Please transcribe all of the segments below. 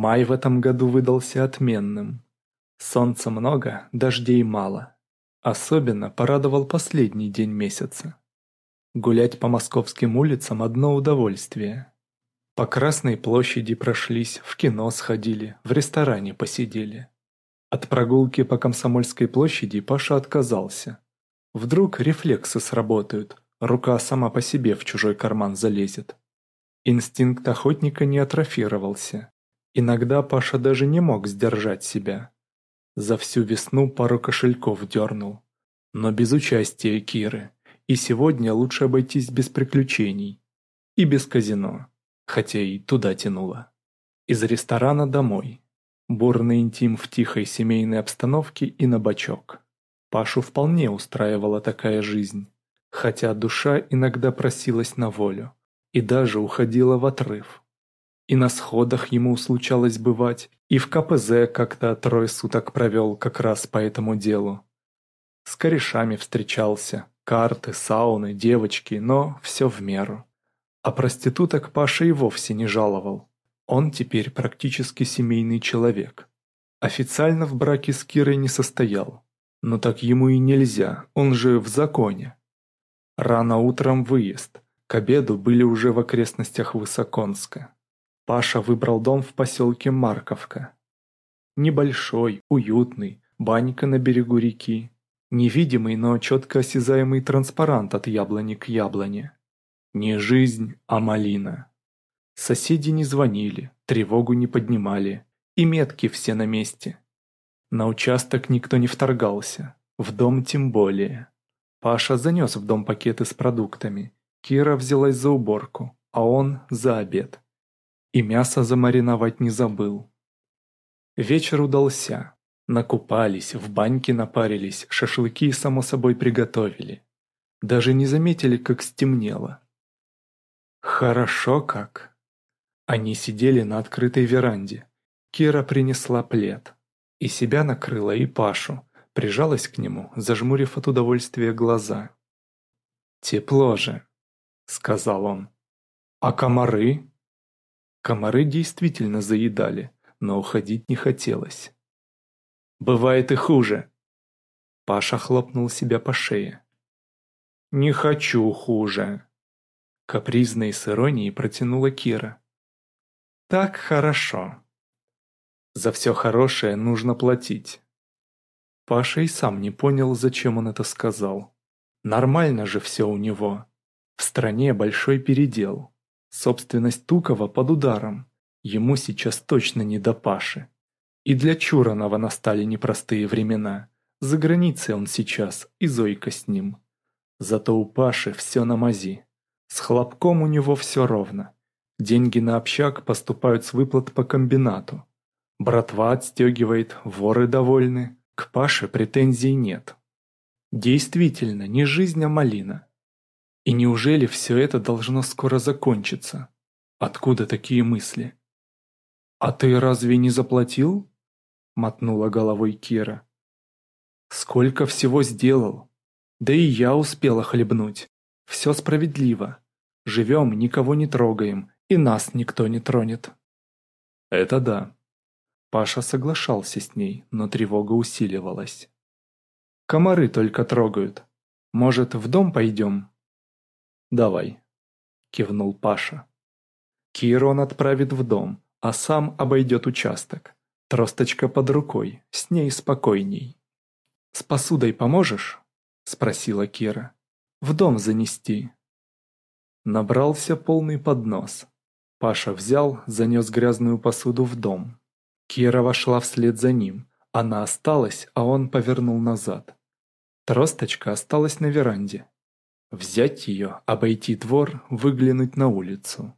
Май в этом году выдался отменным. Солнца много, дождей мало. Особенно порадовал последний день месяца. Гулять по московским улицам – одно удовольствие. По Красной площади прошлись, в кино сходили, в ресторане посидели. От прогулки по Комсомольской площади Паша отказался. Вдруг рефлексы сработают, рука сама по себе в чужой карман залезет. Инстинкт охотника не атрофировался. Иногда Паша даже не мог сдержать себя. За всю весну пару кошельков дернул. Но без участия Киры. И сегодня лучше обойтись без приключений. И без казино. Хотя и туда тянуло. Из ресторана домой. Бурный интим в тихой семейной обстановке и на бочок. Пашу вполне устраивала такая жизнь. Хотя душа иногда просилась на волю. И даже уходила в отрыв. И на сходах ему случалось бывать, и в КПЗ как-то трое суток провел как раз по этому делу. С корешами встречался, карты, сауны, девочки, но все в меру. А проституток Паша и вовсе не жаловал. Он теперь практически семейный человек. Официально в браке с Кирой не состоял. Но так ему и нельзя, он же в законе. Рано утром выезд, к обеду были уже в окрестностях Высоконска. Паша выбрал дом в поселке Марковка. Небольшой, уютный, банька на берегу реки. Невидимый, но четко осязаемый транспарант от яблони к яблоне. Не жизнь, а малина. Соседи не звонили, тревогу не поднимали, и метки все на месте. На участок никто не вторгался, в дом тем более. Паша занес в дом пакеты с продуктами, Кира взялась за уборку, а он за обед. И мясо замариновать не забыл. Вечер удался. Накупались, в баньке напарились, шашлыки, само собой, приготовили. Даже не заметили, как стемнело. Хорошо как. Они сидели на открытой веранде. Кира принесла плед. И себя накрыла, и Пашу. Прижалась к нему, зажмурив от удовольствия глаза. «Тепло же», — сказал он. «А комары?» Комары действительно заедали, но уходить не хотелось. «Бывает и хуже!» Паша хлопнул себя по шее. «Не хочу хуже!» Капризно и с иронией протянула Кира. «Так хорошо!» За все хорошее нужно платить. Паша и сам не понял, зачем он это сказал. Нормально же все у него. В стране большой передел. Собственность Тукова под ударом. Ему сейчас точно не до Паши. И для Чуранова настали непростые времена. За границей он сейчас, и Зойка с ним. Зато у Паши все на мази. С хлопком у него все ровно. Деньги на общак поступают с выплат по комбинату. Братва отстегивает, воры довольны. К Паше претензий нет. Действительно, не жизнь, а малина. И неужели все это должно скоро закончиться? Откуда такие мысли? «А ты разве не заплатил?» — мотнула головой Кира. «Сколько всего сделал! Да и я успела хлебнуть. Все справедливо. Живем, никого не трогаем, и нас никто не тронет». «Это да». Паша соглашался с ней, но тревога усиливалась. «Комары только трогают. Может, в дом пойдем?» «Давай», — кивнул Паша. Киру он отправит в дом, а сам обойдет участок. Тросточка под рукой, с ней спокойней. «С посудой поможешь?» — спросила Кира. «В дом занести». Набрался полный поднос. Паша взял, занес грязную посуду в дом. Кира вошла вслед за ним. Она осталась, а он повернул назад. Тросточка осталась на веранде. Взять ее, обойти двор, выглянуть на улицу.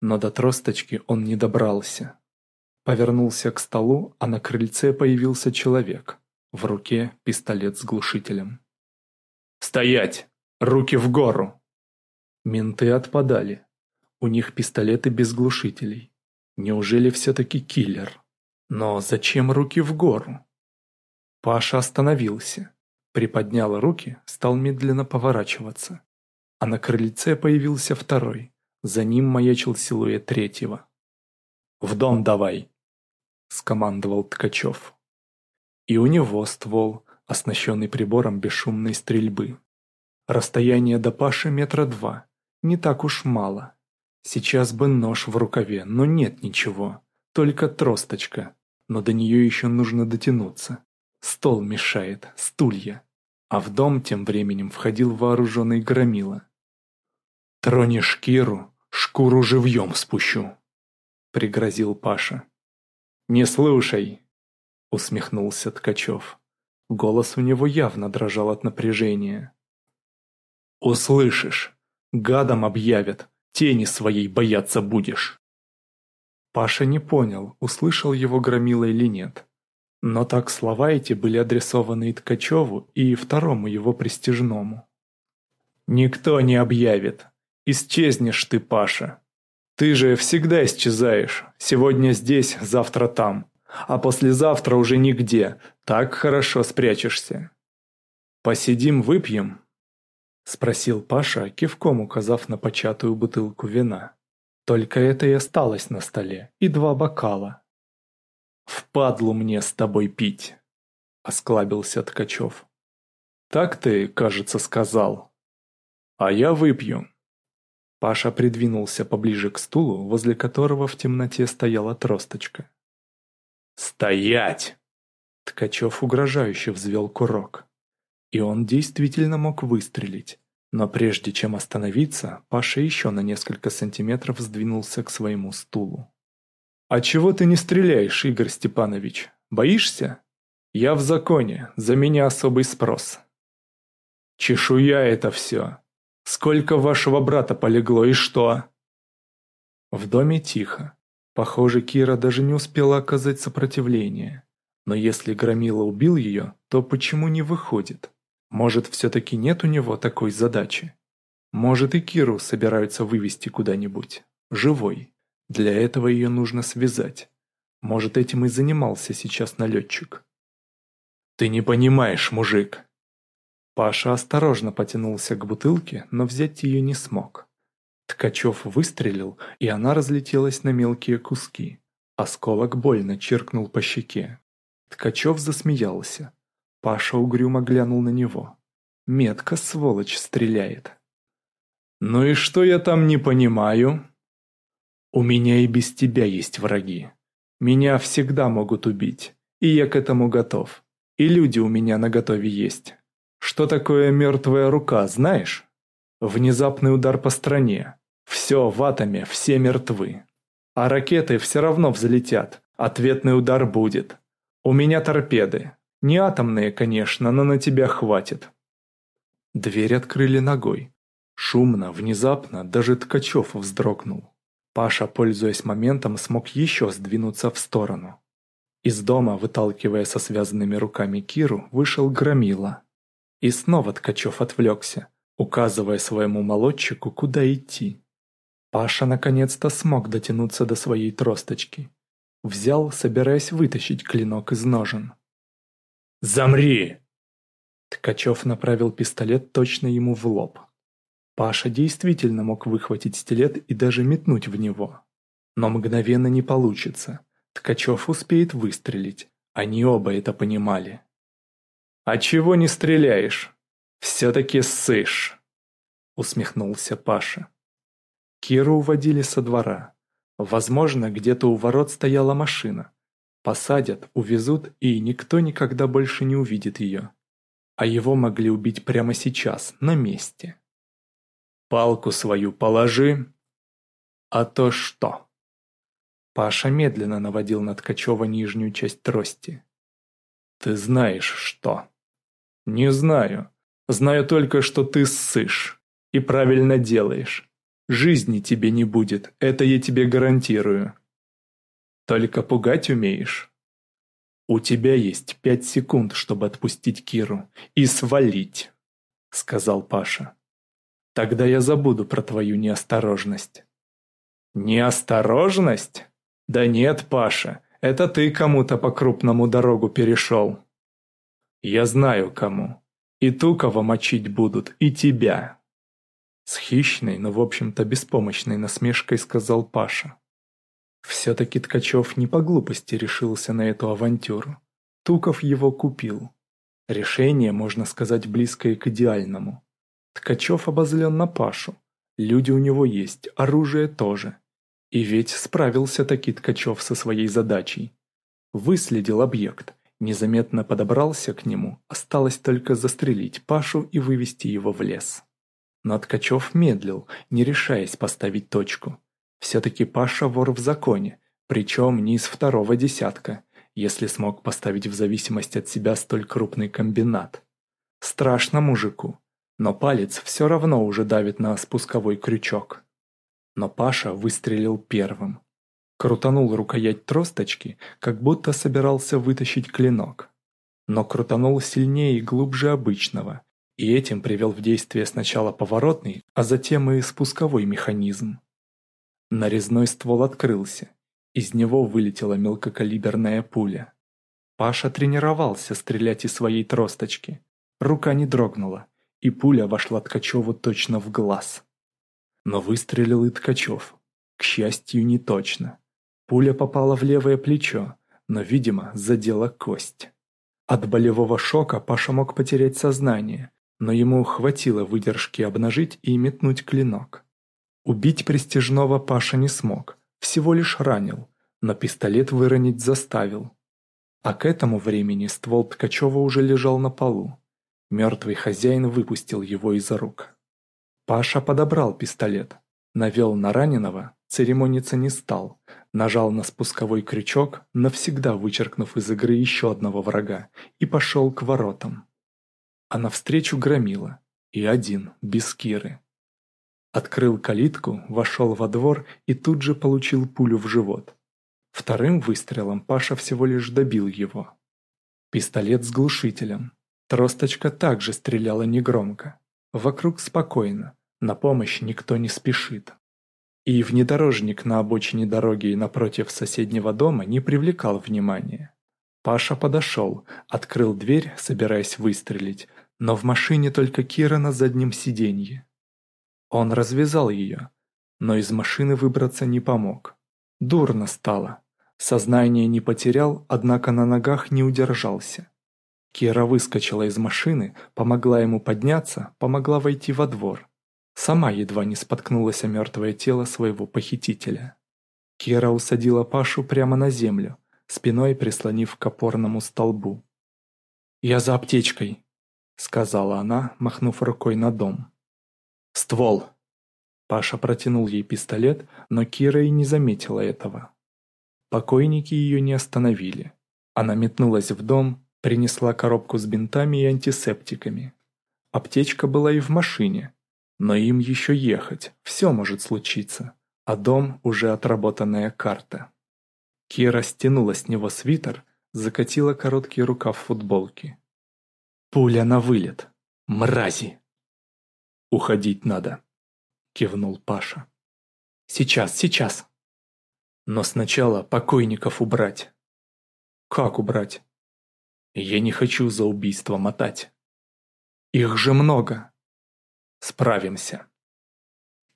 Но до тросточки он не добрался. Повернулся к столу, а на крыльце появился человек. В руке пистолет с глушителем. «Стоять! Руки в гору!» Менты отпадали. У них пистолеты без глушителей. Неужели все-таки киллер? Но зачем руки в гору? Паша остановился приподнял руки, стал медленно поворачиваться. А на крыльце появился второй. За ним маячил силуэт третьего. «В дом давай!» — скомандовал Ткачев. И у него ствол, оснащенный прибором бесшумной стрельбы. Расстояние до Паши метра два, не так уж мало. Сейчас бы нож в рукаве, но нет ничего, только тросточка, но до нее еще нужно дотянуться. Стол мешает, стулья. А в дом тем временем входил вооруженный громила. «Тронешь Киру, шкуру живьем спущу», — пригрозил Паша. «Не слушай», — усмехнулся Ткачев. Голос у него явно дрожал от напряжения. «Услышишь, гадом объявят, тени своей бояться будешь». Паша не понял, услышал его громила или нет. Но так слова эти были адресованы и Ткачеву, и второму его престижному. «Никто не объявит. Исчезнешь ты, Паша. Ты же всегда исчезаешь. Сегодня здесь, завтра там. А послезавтра уже нигде. Так хорошо спрячешься. Посидим, выпьем?» Спросил Паша, кивком указав на початую бутылку вина. Только это и осталось на столе, и два бокала. «Впадлу мне с тобой пить», — осклабился Ткачев. «Так ты, кажется, сказал. А я выпью». Паша придвинулся поближе к стулу, возле которого в темноте стояла тросточка. «Стоять!» Ткачев угрожающе взвел курок. И он действительно мог выстрелить. Но прежде чем остановиться, Паша еще на несколько сантиметров сдвинулся к своему стулу. «А чего ты не стреляешь, Игорь Степанович? Боишься? Я в законе, за меня особый спрос». «Чешуя это все. Сколько вашего брата полегло и что?» В доме тихо. Похоже, Кира даже не успела оказать сопротивление. Но если Громила убил ее, то почему не выходит? Может, все-таки нет у него такой задачи? Может, и Киру собираются вывести куда-нибудь, живой. Для этого ее нужно связать. Может, этим и занимался сейчас налетчик. «Ты не понимаешь, мужик!» Паша осторожно потянулся к бутылке, но взять ее не смог. Ткачев выстрелил, и она разлетелась на мелкие куски. Осколок больно чиркнул по щеке. Ткачев засмеялся. Паша угрюмо глянул на него. Метко, сволочь, стреляет. «Ну и что я там не понимаю?» «У меня и без тебя есть враги. Меня всегда могут убить, и я к этому готов. И люди у меня наготове есть. Что такое мертвая рука, знаешь?» Внезапный удар по стране. Все в атоме, все мертвы. А ракеты все равно взлетят. Ответный удар будет. У меня торпеды. Не атомные, конечно, но на тебя хватит. Дверь открыли ногой. Шумно, внезапно, даже Ткачев вздрогнул. Паша, пользуясь моментом, смог еще сдвинуться в сторону. Из дома, выталкивая со связанными руками Киру, вышел Громила. И снова Ткачев отвлекся указывая своему молодчику, куда идти. Паша наконец-то смог дотянуться до своей тросточки. Взял, собираясь вытащить клинок из ножен. «Замри!» Ткачев направил пистолет точно ему в лоб. Паша действительно мог выхватить стилет и даже метнуть в него. Но мгновенно не получится. Ткачев успеет выстрелить. Они оба это понимали. «А чего не стреляешь?» «Все-таки сышь!» — усмехнулся Паша. Киру уводили со двора. Возможно, где-то у ворот стояла машина. Посадят, увезут, и никто никогда больше не увидит ее. А его могли убить прямо сейчас, на месте. «Палку свою положи!» «А то что?» Паша медленно наводил на Ткачева нижнюю часть трости. «Ты знаешь, что?» «Не знаю. Знаю только, что ты ссышь. И правильно делаешь. Жизни тебе не будет, это я тебе гарантирую. Только пугать умеешь. У тебя есть пять секунд, чтобы отпустить Киру и свалить, сказал Паша. Тогда я забуду про твою неосторожность. Неосторожность? Да нет, Паша, это ты кому-то по-крупному дорогу перешел. Я знаю кому. И Тукова мочить будут, и тебя!» С хищной, но в общем-то беспомощной насмешкой сказал Паша. Все-таки Ткачев не по глупости решился на эту авантюру. Туков его купил. Решение, можно сказать, близкое к идеальному. Ткачев обозлен на Пашу. Люди у него есть, оружие тоже. И ведь справился таки Ткачев со своей задачей. Выследил объект, незаметно подобрался к нему, осталось только застрелить Пашу и вывести его в лес. Но Ткачев медлил, не решаясь поставить точку. Все-таки Паша вор в законе, причем не из второго десятка, если смог поставить в зависимости от себя столь крупный комбинат. Страшно мужику, но палец все равно уже давит на спусковой крючок. Но Паша выстрелил первым. Крутанул рукоять тросточки, как будто собирался вытащить клинок. Но крутанул сильнее и глубже обычного, и этим привел в действие сначала поворотный, а затем и спусковой механизм. Нарезной ствол открылся. Из него вылетела мелкокалиберная пуля. Паша тренировался стрелять из своей тросточки. Рука не дрогнула, и пуля вошла Ткачеву точно в глаз. Но выстрелил и Ткачев. К счастью, не точно. Пуля попала в левое плечо, но, видимо, задела кость. От болевого шока Паша мог потерять сознание, но ему хватило выдержки обнажить и метнуть клинок. Убить престижного Паша не смог, всего лишь ранил, но пистолет выронить заставил. А к этому времени ствол Ткачева уже лежал на полу. Мертвый хозяин выпустил его из рук. Паша подобрал пистолет, навел на раненого, церемониться не стал, нажал на спусковой крючок, навсегда вычеркнув из игры еще одного врага, и пошел к воротам. А навстречу громила, и один, без Киры. Открыл калитку, вошел во двор и тут же получил пулю в живот. Вторым выстрелом Паша всего лишь добил его. Пистолет с глушителем. Тросточка также стреляла негромко. Вокруг спокойно, на помощь никто не спешит. И внедорожник на обочине дороги напротив соседнего дома не привлекал внимания. Паша подошел, открыл дверь, собираясь выстрелить, но в машине только Кира на заднем сиденье. Он развязал ее, но из машины выбраться не помог. Дурно стало. Сознание не потерял, однако на ногах не удержался. Кира выскочила из машины, помогла ему подняться, помогла войти во двор. Сама едва не споткнулась о мертвое тело своего похитителя. Кира усадила Пашу прямо на землю, спиной прислонив к опорному столбу. «Я за аптечкой», — сказала она, махнув рукой на дом. «Ствол!» Паша протянул ей пистолет, но Кира и не заметила этого. Покойники ее не остановили. Она метнулась в дом, принесла коробку с бинтами и антисептиками. Аптечка была и в машине, но им еще ехать, все может случиться, а дом уже отработанная карта. Кира стянула с него свитер, закатила короткий рукав футболки. «Пуля на вылет! Мрази!» «Уходить надо», — кивнул Паша. «Сейчас, сейчас!» «Но сначала покойников убрать». «Как убрать?» «Я не хочу за убийство мотать». «Их же много!» Справимся.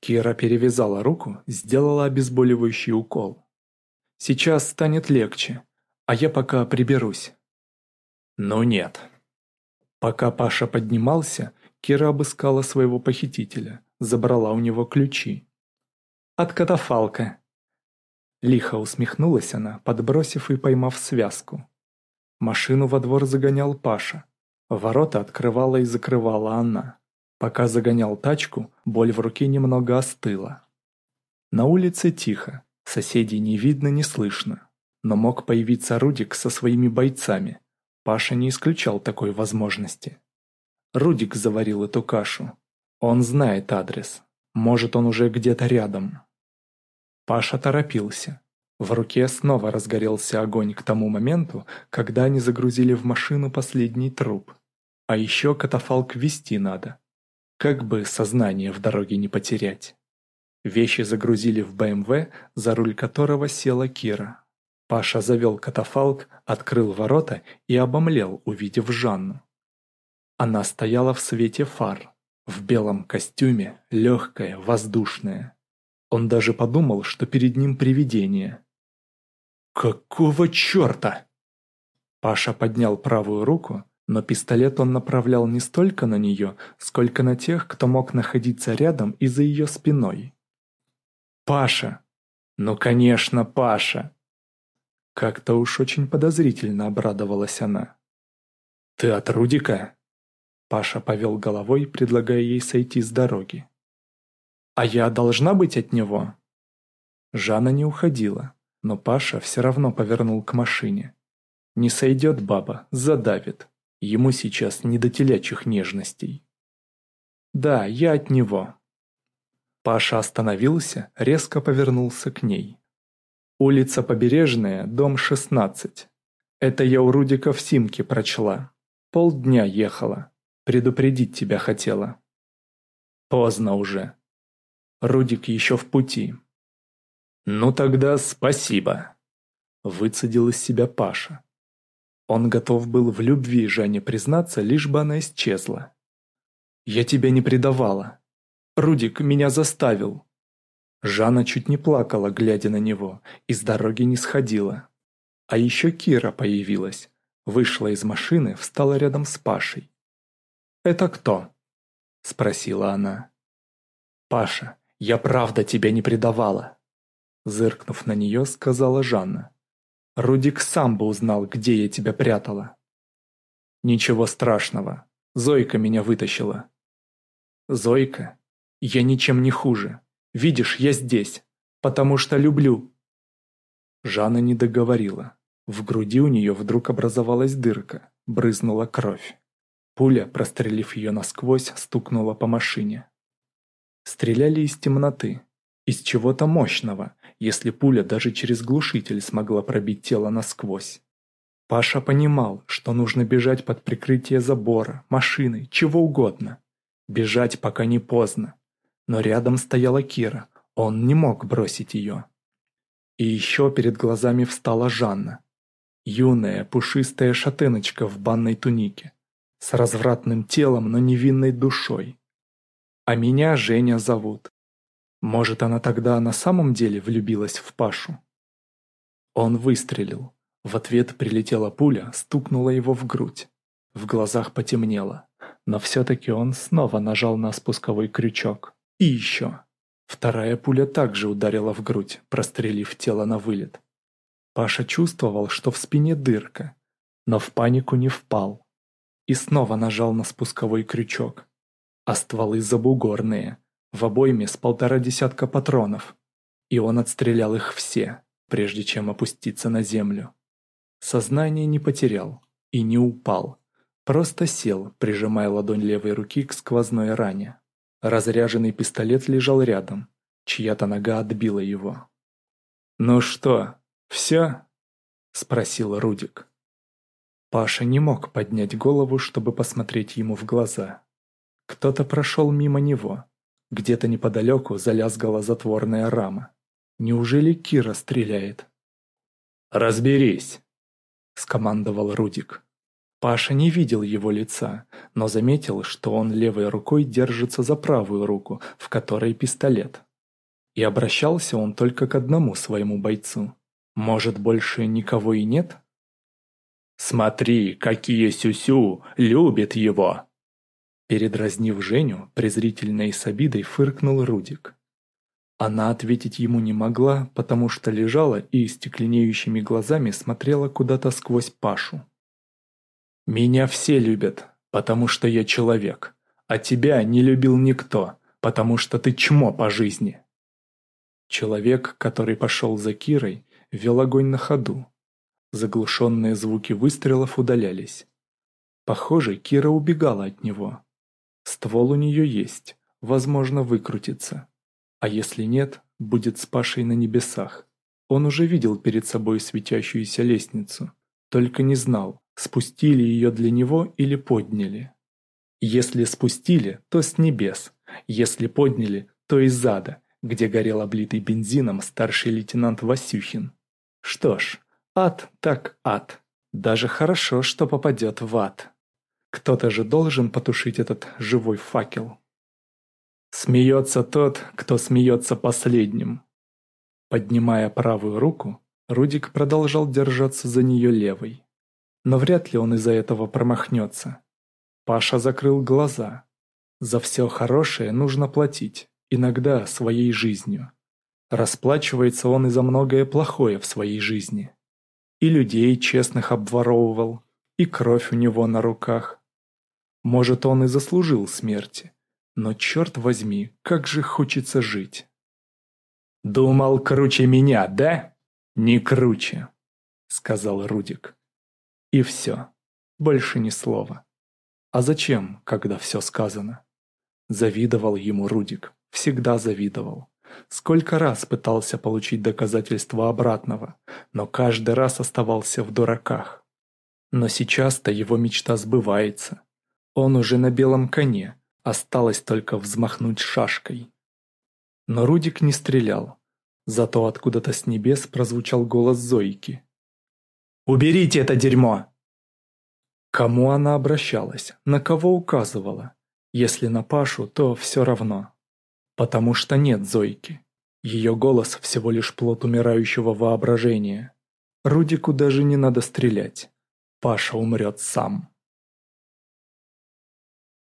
Кира перевязала руку, сделала обезболивающий укол. Сейчас станет легче, а я пока приберусь. Но нет. Пока Паша поднимался, Кира обыскала своего похитителя, забрала у него ключи. От катафалка. Лихо усмехнулась она, подбросив и поймав связку. Машину во двор загонял Паша. Ворота открывала и закрывала она. Пока загонял тачку, боль в руке немного остыла. На улице тихо, соседей не видно, не слышно. Но мог появиться Рудик со своими бойцами. Паша не исключал такой возможности. Рудик заварил эту кашу. Он знает адрес. Может, он уже где-то рядом. Паша торопился. В руке снова разгорелся огонь к тому моменту, когда они загрузили в машину последний труп. А еще катафалк вести надо. Как бы сознание в дороге не потерять. Вещи загрузили в БМВ, за руль которого села Кира. Паша завел катафалк, открыл ворота и обомлел, увидев Жанну. Она стояла в свете фар, в белом костюме, легкая, воздушная. Он даже подумал, что перед ним привидение. «Какого черта?» Паша поднял правую руку, но пистолет он направлял не столько на нее, сколько на тех, кто мог находиться рядом и за ее спиной. «Паша!» «Ну, конечно, Паша!» Как-то уж очень подозрительно обрадовалась она. «Ты от Рудика?» Паша повел головой, предлагая ей сойти с дороги. «А я должна быть от него?» Жанна не уходила, но Паша все равно повернул к машине. Не сойдет баба, задавит. Ему сейчас не до телячьих нежностей. «Да, я от него». Паша остановился, резко повернулся к ней. «Улица Побережная, дом 16. Это я у Рудика в Симке прочла. Полдня ехала. Предупредить тебя хотела». «Поздно уже. Рудик еще в пути». «Ну тогда спасибо», – выцедил из себя Паша. Он готов был в любви Жанне признаться, лишь бы она исчезла. «Я тебя не предавала. Рудик меня заставил». Жанна чуть не плакала, глядя на него, и с дороги не сходила. А еще Кира появилась, вышла из машины, встала рядом с Пашей. «Это кто?» – спросила она. «Паша, я правда тебя не предавала», – зыркнув на нее, сказала Жанна. Рудик сам бы узнал, где я тебя прятала. Ничего страшного. Зойка меня вытащила. Зойка? Я ничем не хуже. Видишь, я здесь. Потому что люблю. Жанна не договорила. В груди у нее вдруг образовалась дырка. Брызнула кровь. Пуля, прострелив ее насквозь, стукнула по машине. Стреляли из темноты. Из чего-то мощного, если пуля даже через глушитель смогла пробить тело насквозь. Паша понимал, что нужно бежать под прикрытие забора, машины, чего угодно. Бежать, пока не поздно. Но рядом стояла Кира, он не мог бросить ее. И еще перед глазами встала Жанна. Юная, пушистая шатеночка в банной тунике. С развратным телом, но невинной душой. А меня Женя зовут. Может, она тогда на самом деле влюбилась в Пашу? Он выстрелил. В ответ прилетела пуля, стукнула его в грудь. В глазах потемнело. Но все-таки он снова нажал на спусковой крючок. И еще. Вторая пуля также ударила в грудь, прострелив тело на вылет. Паша чувствовал, что в спине дырка, но в панику не впал. И снова нажал на спусковой крючок. А стволы забугорные, в обойме с полтора десятка патронов, и он отстрелял их все, прежде чем опуститься на землю. Сознание не потерял и не упал, просто сел, прижимая ладонь левой руки к сквозной ране. Разряженный пистолет лежал рядом, чья-то нога отбила его. «Ну что, все?» – спросил Рудик. Паша не мог поднять голову, чтобы посмотреть ему в глаза. Кто-то прошел мимо него, где-то неподалеку залязгала затворная рама. Неужели Кира стреляет? «Разберись!» – скомандовал Рудик. Паша не видел его лица, но заметил, что он левой рукой держится за правую руку, в которой пистолет. И обращался он только к одному своему бойцу. Может, больше никого и нет? «Смотри, какие сюсю любят его!» Передразнив Женю, презрительно и с обидой фыркнул Рудик. Она ответить ему не могла, потому что лежала и стекленеющими глазами смотрела куда-то сквозь Пашу. «Меня все любят, потому что я человек, а тебя не любил никто, потому что ты чмо по жизни». Человек, который пошел за Кирой, вел огонь на ходу. Заглушенные звуки выстрелов удалялись. Похоже, Кира убегала от него. Ствол у нее есть, возможно, выкрутится. А если нет, будет с Пашей на небесах. Он уже видел перед собой светящуюся лестницу, только не знал, спустили ее для него или подняли. Если спустили, то с небес, если подняли, то из ада, где горел облитый бензином старший лейтенант Васюхин. Что ж, ад так ад. Даже хорошо, что попадет в ад. Кто-то же должен потушить этот живой факел. Смеется тот, кто смеется последним. Поднимая правую руку, Рудик продолжал держаться за нее левой. Но вряд ли он из-за этого промахнется. Паша закрыл глаза. За все хорошее нужно платить, иногда своей жизнью. Расплачивается он и за многое плохое в своей жизни. И людей честных обворовывал, и кровь у него на руках. Может, он и заслужил смерти, но черт возьми, как же хочется жить. «Думал, круче меня, да?» «Не круче», — сказал Рудик. И все, больше ни слова. А зачем, когда все сказано? Завидовал ему Рудик, всегда завидовал. Сколько раз пытался получить доказательства обратного, но каждый раз оставался в дураках. Но сейчас-то его мечта сбывается. Он уже на белом коне, осталось только взмахнуть шашкой. Но Рудик не стрелял. Зато откуда-то с небес прозвучал голос Зойки. «Уберите это дерьмо!» Кому она обращалась, на кого указывала? Если на Пашу, то все равно. Потому что нет Зойки. Ее голос всего лишь плод умирающего воображения. Рудику даже не надо стрелять. Паша умрет сам.